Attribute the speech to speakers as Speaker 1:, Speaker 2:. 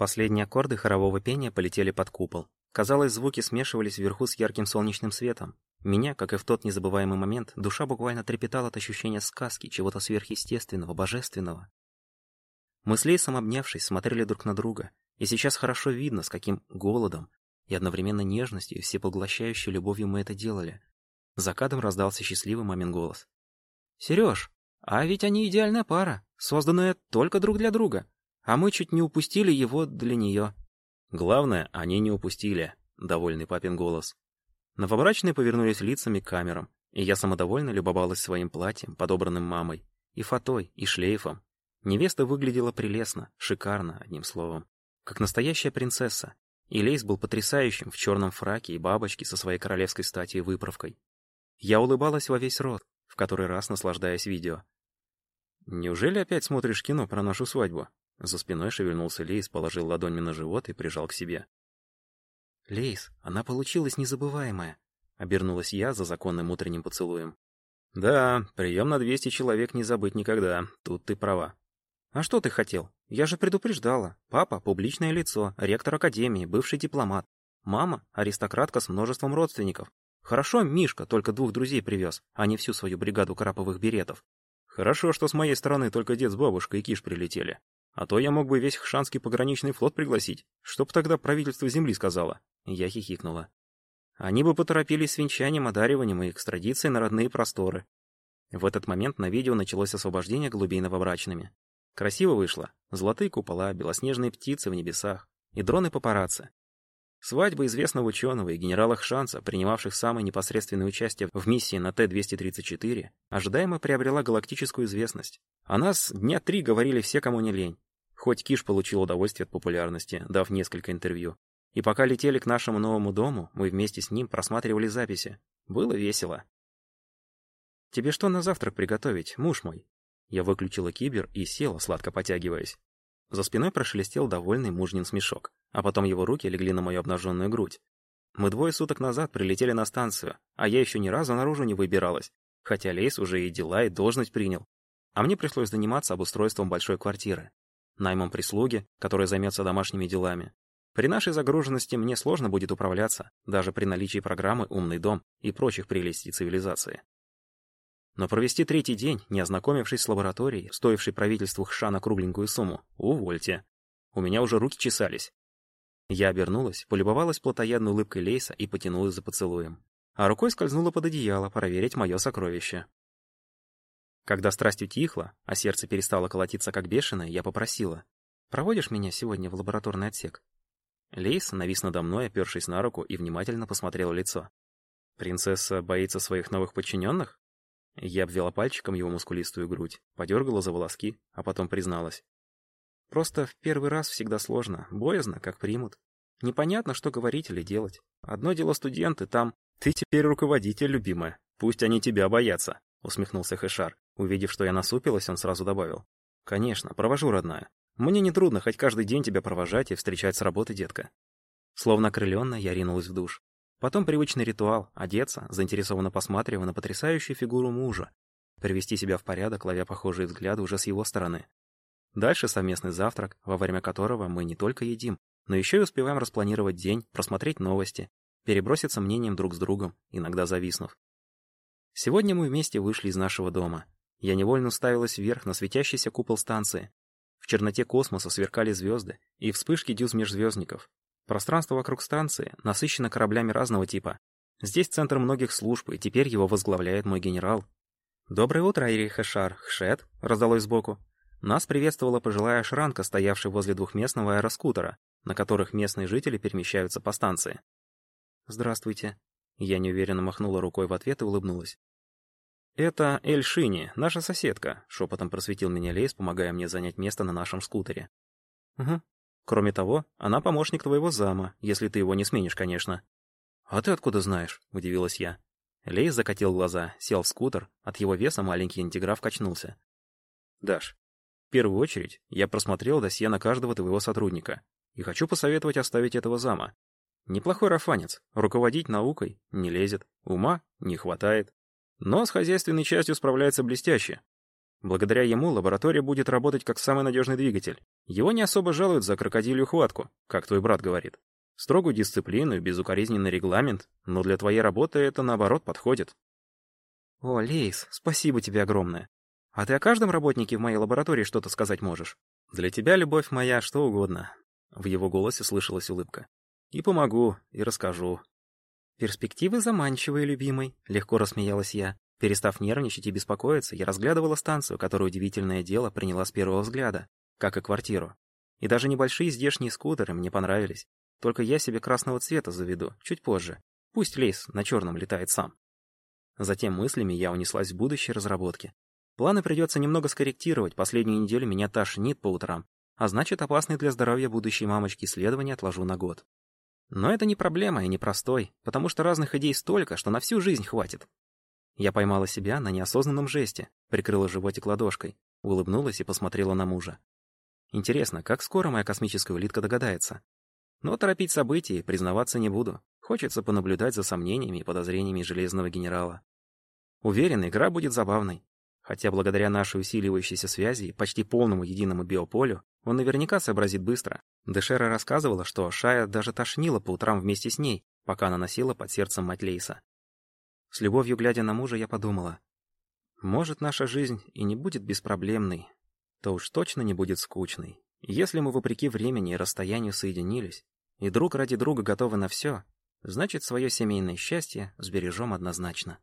Speaker 1: Последние аккорды хорового пения полетели под купол. Казалось, звуки смешивались вверху с ярким солнечным светом. Меня, как и в тот незабываемый момент, душа буквально трепетала от ощущения сказки, чего-то сверхъестественного, божественного. Мы с Лейсом, обнявшись, смотрели друг на друга, и сейчас хорошо видно, с каким голодом и одновременно нежностью и всепоглощающей любовью мы это делали. За кадром раздался счастливый мамин голос. «Серёж, а ведь они идеальная пара, созданная только друг для друга, а мы чуть не упустили его для неё».
Speaker 2: Главное, они не упустили, довольный папин голос. Новобрачные повернулись лицами к камерам, и я самодовольно любовалась своим платьем, подобранным мамой, и фатой, и шлейфом. Невеста выглядела прелестно, шикарно, одним словом. Как настоящая принцесса. И Лейс был потрясающим в черном фраке и бабочке со своей королевской статью и выправкой. Я улыбалась во весь рот, в который раз наслаждаясь видео. «Неужели опять смотришь кино про нашу свадьбу?» За спиной шевельнулся Лейс, положил ладонь мне на живот и прижал к себе.
Speaker 1: «Лейс, она получилась незабываемая», — обернулась я за законным утренним поцелуем.
Speaker 2: «Да, прием на 200 человек не забыть никогда, тут ты права».
Speaker 1: «А что ты хотел? Я же предупреждала. Папа — публичное лицо, ректор академии, бывший дипломат. Мама — аристократка с множеством родственников. Хорошо Мишка только двух друзей привез, а не всю свою бригаду краповых беретов.
Speaker 2: Хорошо, что с моей стороны только дед с бабушкой и Киш прилетели. А то я мог бы весь Хшанский пограничный флот пригласить. Чтоб тогда правительство Земли сказала.
Speaker 1: Я хихикнула. Они бы поторопились с венчанием, одариванием и экстрадицией на родные просторы. В этот момент на видео началось освобождение голубей новобрачными. Красиво вышло. Золотые купола, белоснежные птицы в небесах и дроны-папарацци. Свадьба известного ученого и генерала Хшанца, принимавших самое непосредственное участие в миссии на Т-234, ожидаемо приобрела галактическую известность. О нас дня три говорили все, кому не лень. Хоть Киш получил удовольствие от популярности, дав несколько интервью. И пока летели к нашему новому дому, мы вместе с ним просматривали записи. Было весело. «Тебе что на завтрак приготовить, муж мой?» Я выключила кибер и села, сладко потягиваясь. За спиной прошелестел довольный мужнин смешок, а потом его руки легли на мою обнаженную грудь. Мы двое суток назад прилетели на станцию, а я еще ни разу наружу не выбиралась, хотя Лейс уже и дела, и должность принял. А мне пришлось заниматься обустройством большой квартиры, наймом прислуги, которая займется домашними делами. При нашей загруженности мне сложно будет управляться, даже при наличии программы «Умный дом» и прочих прелестей цивилизации. Но провести третий день, не ознакомившись с лабораторией, стоившей правительству Хшана кругленькую сумму, увольте. У меня уже руки чесались. Я обернулась, полюбовалась плотоядной улыбкой Лейса и потянулась за поцелуем. А рукой скользнула под одеяло проверить мое сокровище. Когда страсть утихла, а сердце перестало колотиться как бешеное, я попросила. «Проводишь меня сегодня в лабораторный отсек?» Лейс навис надо мной, опершись на руку, и внимательно посмотрел лицо. «Принцесса боится своих новых подчиненных?» Я обвела пальчиком его мускулистую грудь, подергала за волоски, а потом призналась. Просто в первый раз всегда сложно, боязно, как примут. Непонятно, что говорить или делать. Одно дело студенты, там... Ты теперь руководитель, любимая. Пусть они тебя боятся, усмехнулся Хэшар. Увидев, что я насупилась, он сразу добавил. Конечно, провожу, родная. Мне нетрудно хоть каждый день тебя провожать и встречать с работы, детка. Словно окрылённая, я ринулась в душ. Потом привычный ритуал — одеться, заинтересованно посматривая на потрясающую фигуру мужа, привести себя в порядок, ловя похожие взгляды уже с его стороны. Дальше совместный завтрак, во время которого мы не только едим, но еще и успеваем распланировать день, просмотреть новости, переброситься мнением друг с другом, иногда зависнув. Сегодня мы вместе вышли из нашего дома. Я невольно уставилась вверх на светящийся купол станции. В черноте космоса сверкали звезды и вспышки дюз межзвездников, Пространство вокруг станции насыщено кораблями разного типа. Здесь центр многих служб, и теперь его возглавляет мой генерал. «Доброе утро, Айриха Шар, Хшет!» — раздалось сбоку. Нас приветствовала пожилая шранка, стоявшая возле двухместного аэроскутера, на которых местные жители перемещаются по станции. «Здравствуйте». Я неуверенно махнула рукой в ответ и улыбнулась. «Это Эль Шини, наша соседка», — шепотом просветил меня Лейс, помогая мне занять место на нашем скутере. «Угу, Кроме того, она помощник твоего зама, если ты его не сменишь, конечно». «А ты откуда знаешь?» — удивилась я. Лейс закатил глаза, сел в скутер, от его веса маленький интеграф качнулся. «Даш, в первую очередь я просмотрел досье на каждого твоего сотрудника и хочу посоветовать оставить этого зама. Неплохой рафанец, руководить наукой не лезет, ума не хватает, но с хозяйственной частью справляется блестяще. Благодаря ему лаборатория будет работать как самый надежный двигатель. Его не особо жалуют за крокодилью хватку, как твой брат говорит. Строгую дисциплину и безукоризненный регламент, но для твоей работы это, наоборот, подходит. О, Лейс, спасибо тебе огромное. А ты о каждом работнике в моей лаборатории что-то сказать можешь? Для тебя, любовь моя, что угодно. В его голосе слышалась улыбка. И помогу, и расскажу. Перспективы заманчивые, любимый, легко рассмеялась я. Перестав нервничать и беспокоиться, я разглядывала станцию, которую удивительное дело приняла с первого взгляда, как и квартиру. И даже небольшие здешние скутеры мне понравились. Только я себе красного цвета заведу, чуть позже. Пусть Лейс на черном летает сам. Затем мыслями я унеслась в будущее разработки. Планы придется немного скорректировать, последнюю неделю меня тошнит по утрам, а значит, опасный для здоровья будущей мамочки исследования отложу на год. Но это не проблема и не простой, потому что разных идей столько, что на всю жизнь хватит. Я поймала себя на неосознанном жесте, прикрыла животик ладошкой, улыбнулась и посмотрела на мужа. Интересно, как скоро моя космическая улитка догадается? Но торопить события признаваться не буду. Хочется понаблюдать за сомнениями и подозрениями Железного Генерала. Уверен, игра будет забавной. Хотя благодаря нашей усиливающейся связи и почти полному единому биополю, он наверняка сообразит быстро. Дешера рассказывала, что Шая даже тошнила по утрам вместе с ней, пока она носила под сердцем мать Лейса. С любовью глядя на мужа, я подумала, может, наша жизнь и не будет беспроблемной, то уж точно не будет скучной. Если мы вопреки времени и расстоянию соединились, и друг ради друга готовы на все, значит, свое семейное счастье сбережем однозначно.